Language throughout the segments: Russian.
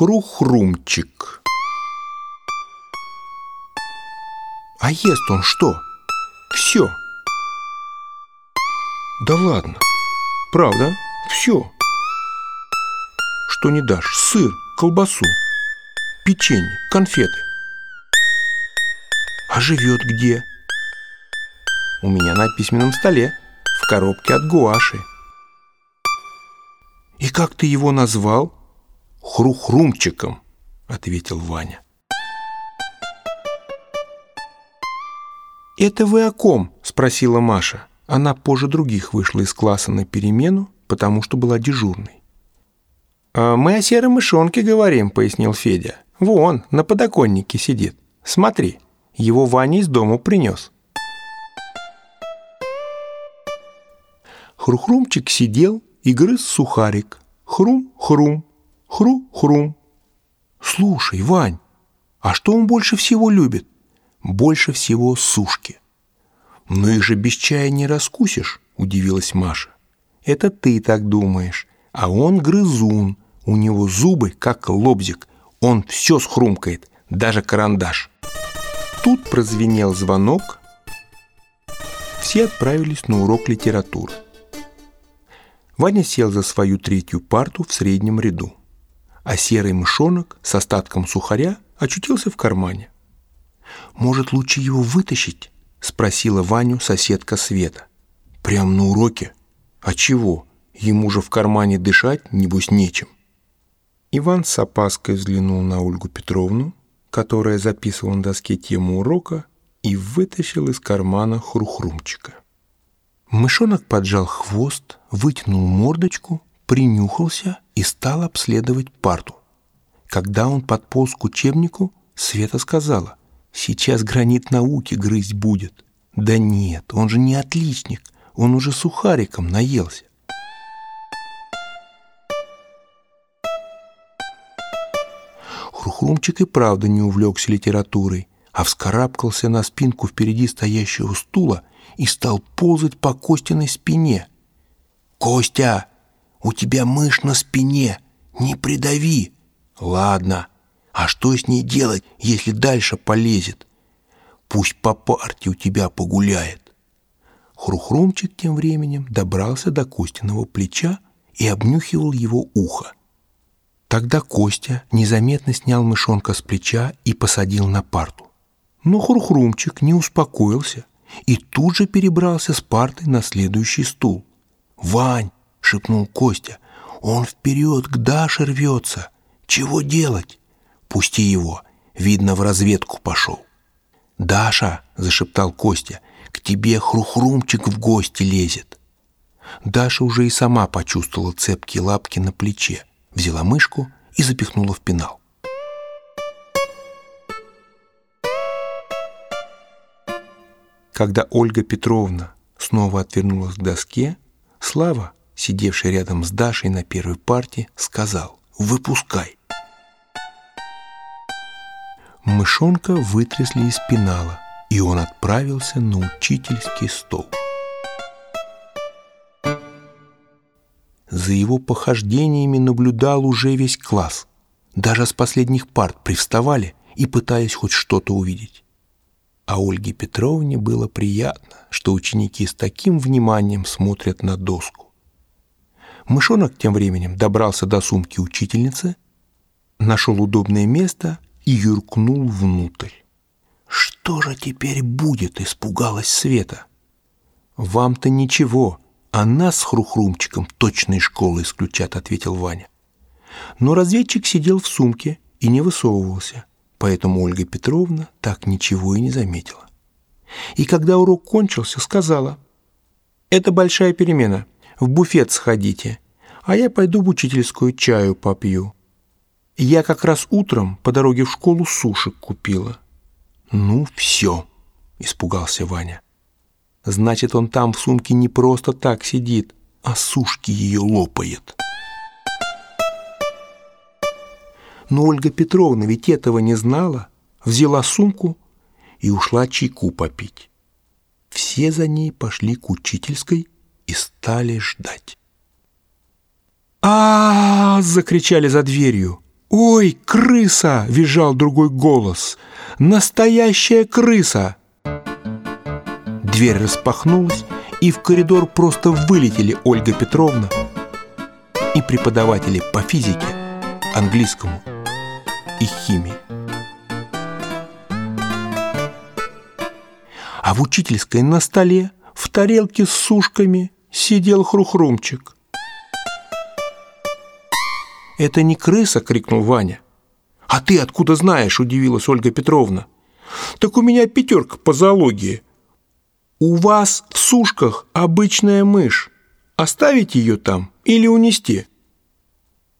Хрухрумчик. А ест он что? Все. Да ладно. Правда? Все. Что не дашь? Сыр, колбасу, печенье, конфеты. А живет где? У меня на письменном столе, в коробке от гуаши. И как ты его назвал? Хрухрумчиком, ответил Ваня. «Это вы о ком?» – спросила Маша. Она позже других вышла из класса на перемену, потому что была дежурной. «А «Мы о серой мышонке говорим», – пояснил Федя. «Вон, на подоконнике сидит. Смотри, его Ваня из дома принес». Хрухрумчик сидел и грыз сухарик. Хрум-хрум, хру-хрум. «Слушай, Вань, а что он больше всего любит?» «Больше всего сушки». «Но их же без чая не раскусишь», — удивилась Маша. «Это ты так думаешь, а он грызун, у него зубы как лобзик, он все схрумкает, даже карандаш». Тут прозвенел звонок, все отправились на урок литературы. Ваня сел за свою третью парту в среднем ряду, а серый мышонок с остатком сухаря очутился в кармане. «Может, лучше его вытащить?» — спросила Ваню соседка Света. «Прям на уроке? А чего? Ему же в кармане дышать, небось, нечем». Иван с опаской взглянул на Ольгу Петровну, которая записывала на доске тему урока, и вытащил из кармана хрухрумчика. Мышонок поджал хвост, вытянул мордочку, принюхался и стал обследовать парту. Когда он подполз к учебнику, Света сказала, «Сейчас гранит науки грызть будет». «Да нет, он же не отличник, он уже сухариком наелся». Хрухрумчик и правда не увлекся литературой, а вскарабкался на спинку впереди стоящего стула и стал ползать по Костиной спине. «Костя, у тебя мышь на спине, не придави!» «Ладно, а что с ней делать, если дальше полезет? Пусть по парте у тебя погуляет!» Хрухрумчик тем временем добрался до Костиного плеча и обнюхивал его ухо. Тогда Костя незаметно снял мышонка с плеча и посадил на парту. Но Хрухрумчик не успокоился и тут же перебрался с парты на следующий стул. «Вань!» — шепнул Костя. «Он вперед к Даше рвется! Чего делать?» «Пусти его! Видно, в разведку пошел!» «Даша!» — зашептал Костя. «К тебе хрухрумчик в гости лезет!» Даша уже и сама почувствовала цепкие лапки на плече, взяла мышку и запихнула в пенал. Когда Ольга Петровна снова отвернулась к доске, Слава, сидевший рядом с Дашей на первой парте, сказал «Выпускай». Мышонка вытрясли из пенала, и он отправился на учительский стол. За его похождениями наблюдал уже весь класс. Даже с последних парт привставали и пытаясь хоть что-то увидеть. А Ольге Петровне было приятно, что ученики с таким вниманием смотрят на доску. Мышонок тем временем добрался до сумки учительницы, нашел удобное место и юркнул внутрь. «Что же теперь будет?» — испугалась Света. «Вам-то ничего, а нас с Хрухрумчиком точно школы исключат», — ответил Ваня. Но разведчик сидел в сумке и не высовывался поэтому Ольга Петровна так ничего и не заметила. И когда урок кончился, сказала, «Это большая перемена, в буфет сходите, а я пойду в учительскую чаю попью. Я как раз утром по дороге в школу сушек купила». «Ну, все», — испугался Ваня. «Значит, он там в сумке не просто так сидит, а сушки ее лопает». Но Ольга Петровна ведь этого не знала, взяла сумку и ушла чайку попить. Все за ней пошли к учительской и стали ждать. а, закричали за дверью. «Ой, крыса!» — визжал другой голос. «Настоящая крыса!» Дверь распахнулась, и в коридор просто вылетели Ольга Петровна и преподаватели по физике, английскому и химии. А в учительской на столе в тарелке с сушками сидел хрухрумчик. «Это не крыса!» — крикнул Ваня. «А ты откуда знаешь?» — удивилась Ольга Петровна. «Так у меня пятерка по зоологии». «У вас в сушках обычная мышь. Оставить ее там или унести?»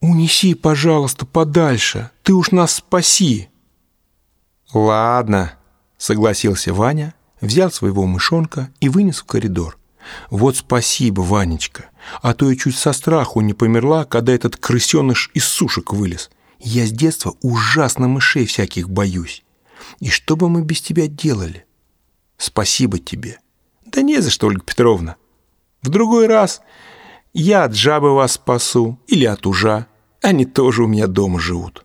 «Унеси, пожалуйста, подальше. Ты уж нас спаси». «Ладно», — согласился Ваня, взял своего мышонка и вынес в коридор. «Вот спасибо, Ванечка, а то я чуть со страху не померла, когда этот крысеныш из сушек вылез. Я с детства ужасно мышей всяких боюсь. И что бы мы без тебя делали? Спасибо тебе». «Да не за что, Ольга Петровна. В другой раз я от жабы вас спасу или от ужа. Они тоже у меня дома живут».